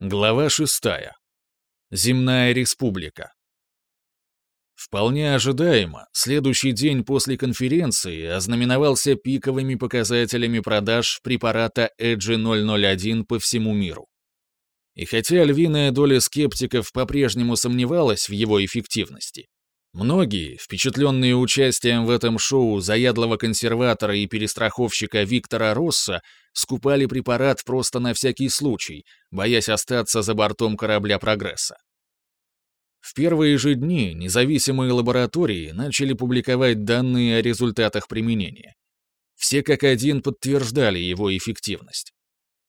Глава 6. Земная республика. Вполне ожидаемо, следующий день после конференции ознаменовался пиковыми показателями продаж препарата Эджи 001 по всему миру. И хотя львиная доля скептиков по-прежнему сомневалась в его эффективности, Многие, впечатленные участием в этом шоу заядлого консерватора и перестраховщика Виктора Росса, скупали препарат просто на всякий случай, боясь остаться за бортом корабля «Прогресса». В первые же дни независимые лаборатории начали публиковать данные о результатах применения. Все как один подтверждали его эффективность.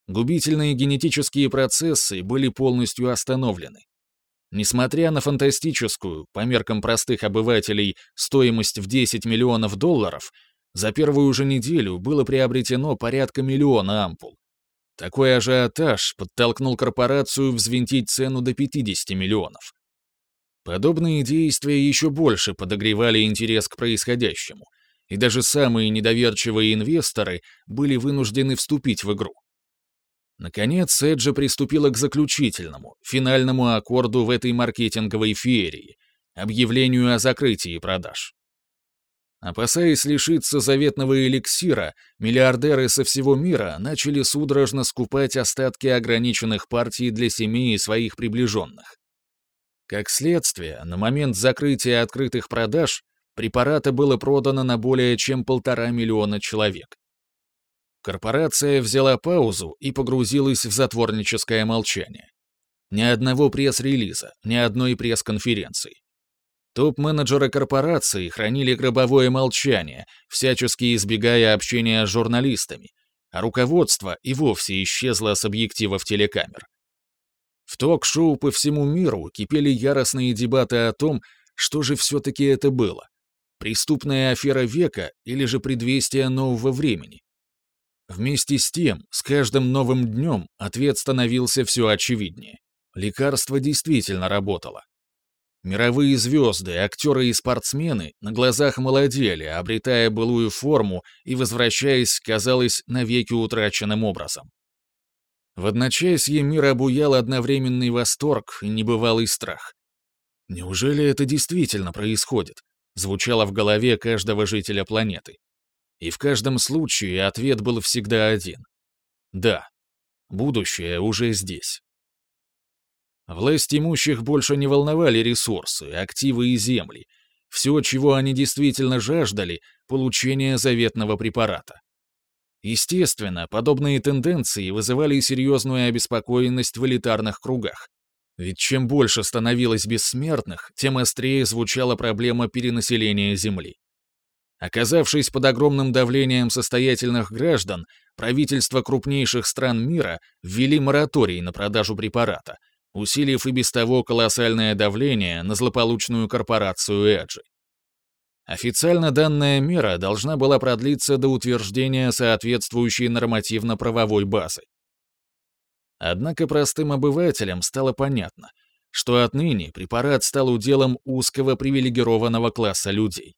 Губительные генетические процессы были полностью остановлены. Несмотря на фантастическую, по меркам простых обывателей, стоимость в 10 миллионов долларов, за первую же неделю было приобретено порядка миллиона ампул. Такой ажиотаж подтолкнул корпорацию взвинтить цену до 50 миллионов. Подобные действия еще больше подогревали интерес к происходящему, и даже самые недоверчивые инвесторы были вынуждены вступить в игру. Наконец, Эджи приступила к заключительному, финальному аккорду в этой маркетинговой феерии — объявлению о закрытии продаж. Опасаясь лишиться заветного эликсира, миллиардеры со всего мира начали судорожно скупать остатки ограниченных партий для семей и своих приближенных. Как следствие, на момент закрытия открытых продаж препарата было продано на более чем полтора миллиона человек. Корпорация взяла паузу и погрузилась в затворническое молчание. Ни одного пресс-релиза, ни одной пресс-конференции. Топ-менеджеры корпорации хранили гробовое молчание, всячески избегая общения с журналистами, а руководство и вовсе исчезло с объективов телекамер. В ток-шоу по всему миру кипели яростные дебаты о том, что же все-таки это было. Преступная афера века или же предвестие нового времени? Вместе с тем, с каждым новым днем ответ становился все очевиднее. Лекарство действительно работало. Мировые звезды, актеры и спортсмены на глазах молодели, обретая былую форму и возвращаясь, казалось, навеки утраченным образом. В одночасье мир обуял одновременный восторг и небывалый страх. «Неужели это действительно происходит?» звучало в голове каждого жителя планеты. И в каждом случае ответ был всегда один. Да, будущее уже здесь. Власть имущих больше не волновали ресурсы, активы и земли. Все, чего они действительно жаждали — получение заветного препарата. Естественно, подобные тенденции вызывали серьезную обеспокоенность в элитарных кругах. Ведь чем больше становилось бессмертных, тем острее звучала проблема перенаселения Земли. Оказавшись под огромным давлением состоятельных граждан, правительства крупнейших стран мира ввели мораторий на продажу препарата, усилив и без того колоссальное давление на злополучную корпорацию Эджи. Официально данная мера должна была продлиться до утверждения соответствующей нормативно-правовой базы. Однако простым обывателям стало понятно, что отныне препарат стал уделом узкого привилегированного класса людей.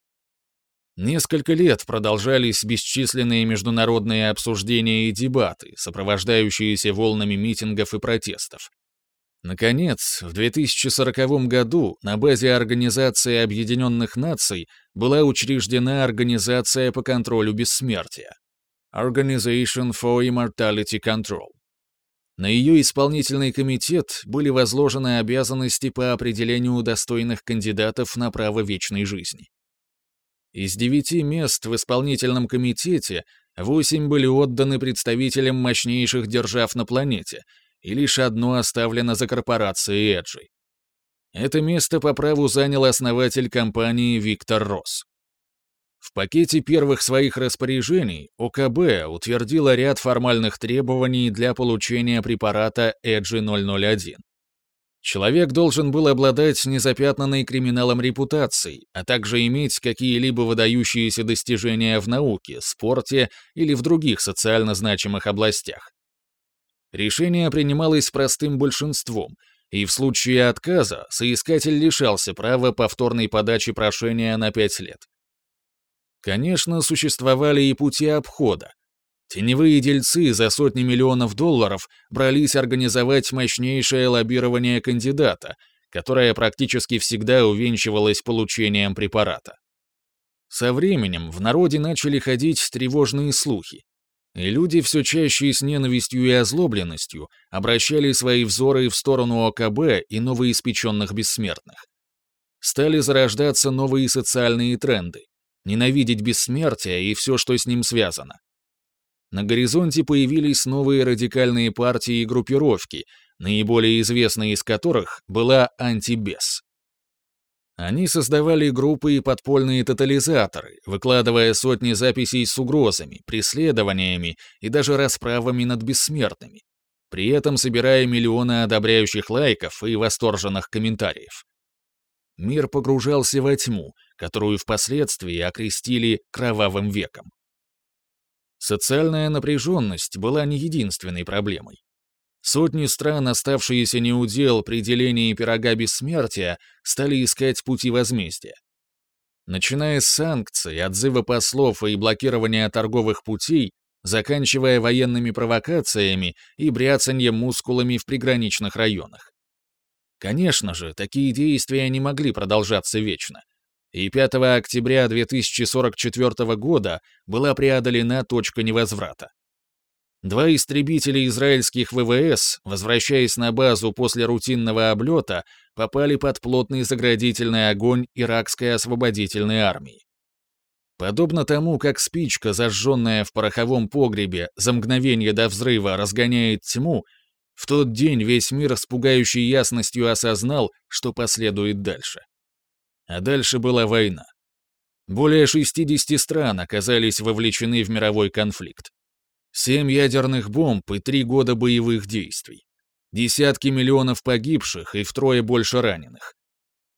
Несколько лет продолжались бесчисленные международные обсуждения и дебаты, сопровождающиеся волнами митингов и протестов. Наконец, в 2040 году на базе Организации Объединенных Наций была учреждена Организация по контролю бессмертия Organization for Immortality Control. На ее исполнительный комитет были возложены обязанности по определению достойных кандидатов на право вечной жизни. Из девяти мест в исполнительном комитете восемь были отданы представителям мощнейших держав на планете, и лишь одно оставлено за корпорацией Эджи. Это место по праву занял основатель компании Виктор Росс. В пакете первых своих распоряжений ОКБ утвердила ряд формальных требований для получения препарата Эджи 001. Человек должен был обладать незапятнанной криминалом репутацией, а также иметь какие-либо выдающиеся достижения в науке, спорте или в других социально значимых областях. Решение принималось простым большинством, и в случае отказа соискатель лишался права повторной подачи прошения на пять лет. Конечно, существовали и пути обхода. Теневые дельцы за сотни миллионов долларов брались организовать мощнейшее лоббирование кандидата, которое практически всегда увенчивалось получением препарата. Со временем в народе начали ходить тревожные слухи, и люди все чаще с ненавистью и озлобленностью обращали свои взоры в сторону ОКБ и новоиспеченных бессмертных. Стали зарождаться новые социальные тренды, ненавидеть бессмертие и все, что с ним связано. На горизонте появились новые радикальные партии и группировки, наиболее известной из которых была «Антибес». Они создавали группы и подпольные тотализаторы, выкладывая сотни записей с угрозами, преследованиями и даже расправами над бессмертными, при этом собирая миллионы одобряющих лайков и восторженных комментариев. Мир погружался во тьму, которую впоследствии окрестили «кровавым веком». Социальная напряженность была не единственной проблемой. Сотни стран, оставшиеся неудел при делении пирога бессмертия, стали искать пути возмездия. Начиная с санкций, отзыва послов и блокирования торговых путей, заканчивая военными провокациями и бряцаньем мускулами в приграничных районах. Конечно же, такие действия не могли продолжаться вечно и 5 октября 2044 года была преодолена точка невозврата. Два истребителя израильских ВВС, возвращаясь на базу после рутинного облета, попали под плотный заградительный огонь иракской освободительной армии. Подобно тому, как спичка, зажженная в пороховом погребе, за мгновение до взрыва разгоняет тьму, в тот день весь мир с пугающей ясностью осознал, что последует дальше. А дальше была война. Более 60 стран оказались вовлечены в мировой конфликт. Семь ядерных бомб и три года боевых действий. Десятки миллионов погибших и втрое больше раненых.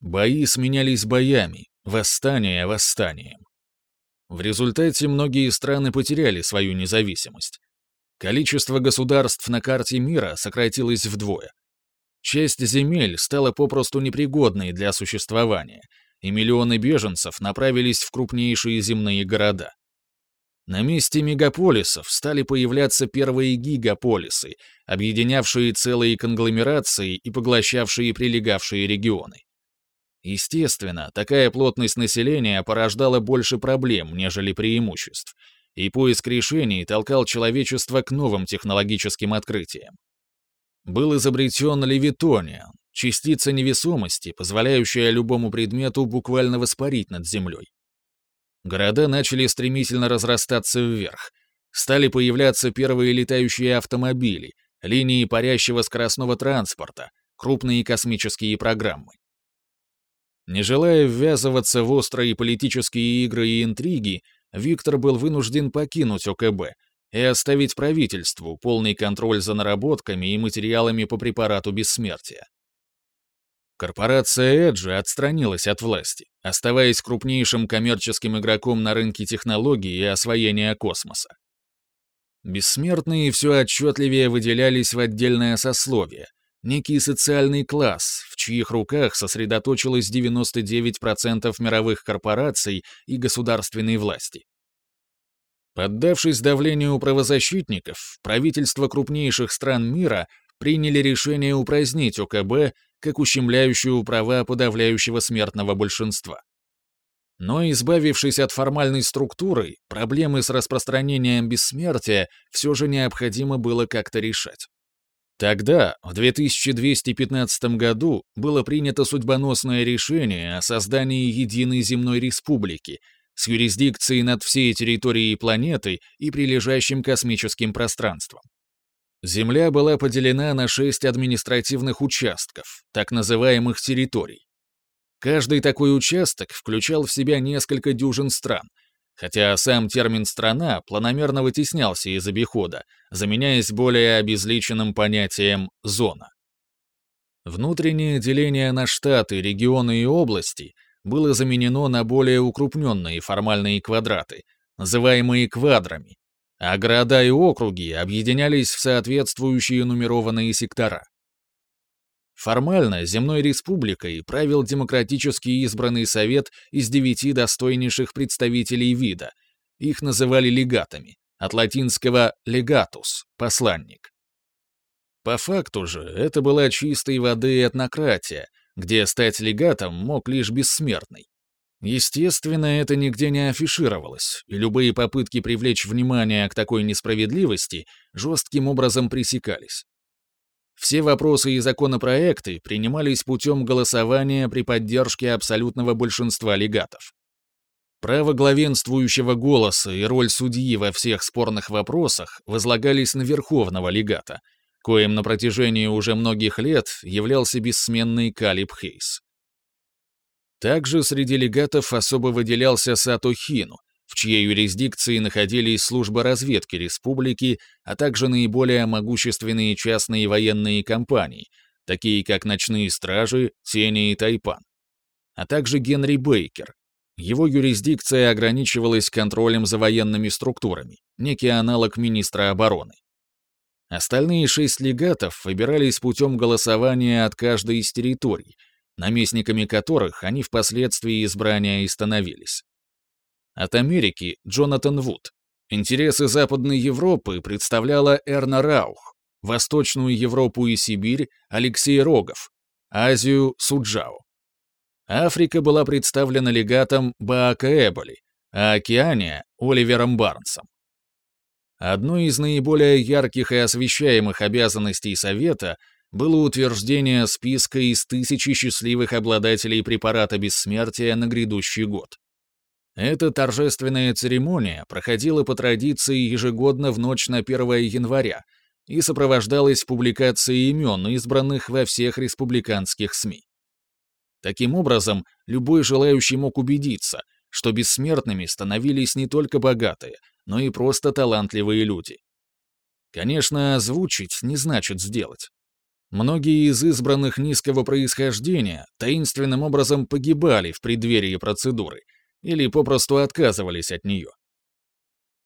Бои сменялись боями, восстание восстанием. В результате многие страны потеряли свою независимость. Количество государств на карте мира сократилось вдвое. Часть земель стала попросту непригодной для существования, и миллионы беженцев направились в крупнейшие земные города. На месте мегаполисов стали появляться первые гигаполисы, объединявшие целые конгломерации и поглощавшие прилегавшие регионы. Естественно, такая плотность населения порождала больше проблем, нежели преимуществ, и поиск решений толкал человечество к новым технологическим открытиям. Был изобретен левитониан, частица невесомости, позволяющая любому предмету буквально воспарить над землей. Города начали стремительно разрастаться вверх. Стали появляться первые летающие автомобили, линии парящего скоростного транспорта, крупные космические программы. Не желая ввязываться в острые политические игры и интриги, Виктор был вынужден покинуть ОКБ и оставить правительству полный контроль за наработками и материалами по препарату бессмертия. Корпорация Эджи отстранилась от власти, оставаясь крупнейшим коммерческим игроком на рынке технологий и освоения космоса. Бессмертные все отчетливее выделялись в отдельное сословие, некий социальный класс, в чьих руках сосредоточилось 99% мировых корпораций и государственной власти. Поддавшись давлению правозащитников, правительства крупнейших стран мира приняли решение упразднить ОКБ как ущемляющую права подавляющего смертного большинства. Но избавившись от формальной структуры, проблемы с распространением бессмертия все же необходимо было как-то решать. Тогда, в 2215 году, было принято судьбоносное решение о создании единой земной республики с юрисдикцией над всей территорией планеты и прилежащим космическим пространством. Земля была поделена на шесть административных участков, так называемых территорий. Каждый такой участок включал в себя несколько дюжин стран, хотя сам термин «страна» планомерно вытеснялся из обихода, заменяясь более обезличенным понятием «зона». Внутреннее деление на штаты, регионы и области было заменено на более укрупненные формальные квадраты, называемые квадрами, а города и округи объединялись в соответствующие нумерованные сектора. Формально земной республикой правил демократически избранный совет из девяти достойнейших представителей вида, их называли легатами, от латинского «legatus» — «посланник». По факту же, это была чистой воды этнократия, где стать легатом мог лишь бессмертный. Естественно, это нигде не афишировалось, и любые попытки привлечь внимание к такой несправедливости жестким образом пресекались. Все вопросы и законопроекты принимались путем голосования при поддержке абсолютного большинства легатов. Право главенствующего голоса и роль судьи во всех спорных вопросах возлагались на верховного легата, коим на протяжении уже многих лет являлся бессменный Калиб Хейс. Также среди легатов особо выделялся Сато Хину, в чьей юрисдикции находились службы разведки республики, а также наиболее могущественные частные военные компании, такие как ночные стражи, Тени и Тайпан. А также Генри Бейкер. Его юрисдикция ограничивалась контролем за военными структурами, некий аналог министра обороны. Остальные шесть легатов выбирались путем голосования от каждой из территорий, наместниками которых они впоследствии избрания и становились. От Америки Джонатан Вуд. Интересы Западной Европы представляла Эрна Раух, Восточную Европу и Сибирь Алексей Рогов, Азию Суджао. Африка была представлена легатом Баака Эболи, а Океания — Оливером Барнсом. Одной из наиболее ярких и освещаемых обязанностей Совета было утверждение списка из тысячи счастливых обладателей препарата бессмертия на грядущий год. Эта торжественная церемония проходила по традиции ежегодно в ночь на 1 января и сопровождалась публикацией имен, избранных во всех республиканских СМИ. Таким образом, любой желающий мог убедиться, что бессмертными становились не только богатые, но и просто талантливые люди. Конечно, озвучить не значит сделать. Многие из избранных низкого происхождения таинственным образом погибали в преддверии процедуры или попросту отказывались от нее.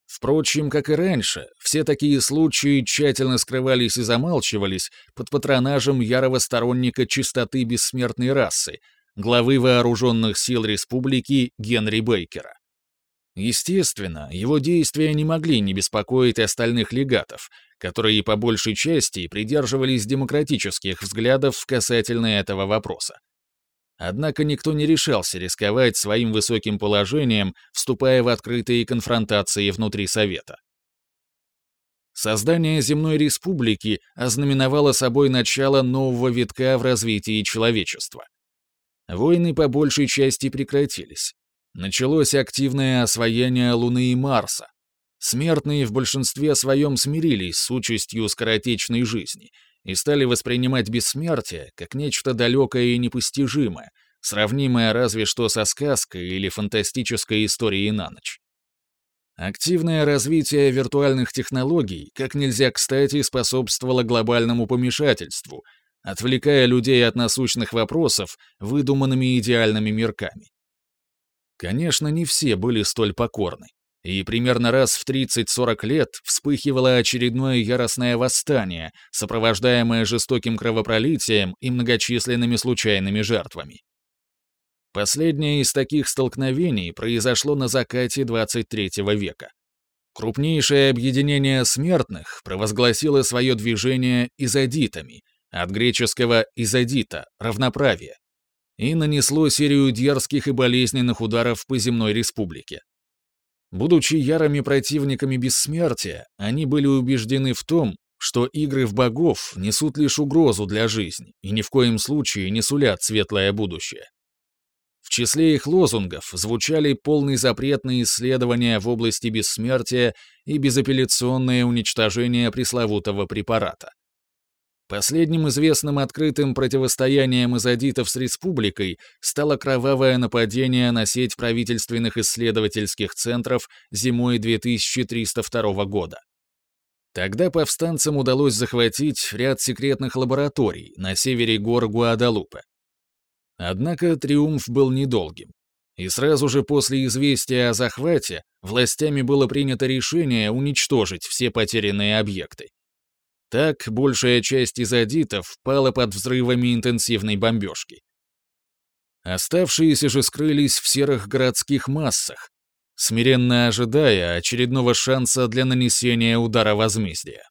Впрочем, как и раньше, все такие случаи тщательно скрывались и замалчивались под патронажем ярого сторонника чистоты бессмертной расы, главы вооруженных сил республики Генри Бейкера. Естественно, его действия не могли не беспокоить остальных легатов, которые по большей части придерживались демократических взглядов касательно этого вопроса. Однако никто не решался рисковать своим высоким положением, вступая в открытые конфронтации внутри Совета. Создание Земной Республики ознаменовало собой начало нового витка в развитии человечества. Войны по большей части прекратились. Началось активное освоение Луны и Марса, Смертные в большинстве своем смирились с участью скоротечной жизни и стали воспринимать бессмертие как нечто далекое и непостижимое, сравнимое разве что со сказкой или фантастической историей на ночь. Активное развитие виртуальных технологий как нельзя кстати способствовало глобальному помешательству, отвлекая людей от насущных вопросов выдуманными идеальными мирками. Конечно, не все были столь покорны и примерно раз в 30-40 лет вспыхивало очередное яростное восстание, сопровождаемое жестоким кровопролитием и многочисленными случайными жертвами. Последнее из таких столкновений произошло на закате 23 века. Крупнейшее объединение смертных провозгласило свое движение изодитами, от греческого «изодита» — равноправие, и нанесло серию дерзких и болезненных ударов по земной республике. Будучи ярыми противниками бессмертия, они были убеждены в том, что игры в богов несут лишь угрозу для жизни и ни в коем случае не сулят светлое будущее. В числе их лозунгов звучали полный запрет на исследования в области бессмертия и безапелляционное уничтожение пресловутого препарата. Последним известным открытым противостоянием изодитов с республикой стало кровавое нападение на сеть правительственных исследовательских центров зимой 2302 года. Тогда повстанцам удалось захватить ряд секретных лабораторий на севере гор Гуадалупе. Однако триумф был недолгим. И сразу же после известия о захвате властями было принято решение уничтожить все потерянные объекты. Так, большая часть изодитов пала под взрывами интенсивной бомбежки. Оставшиеся же скрылись в серых городских массах, смиренно ожидая очередного шанса для нанесения удара возмездия.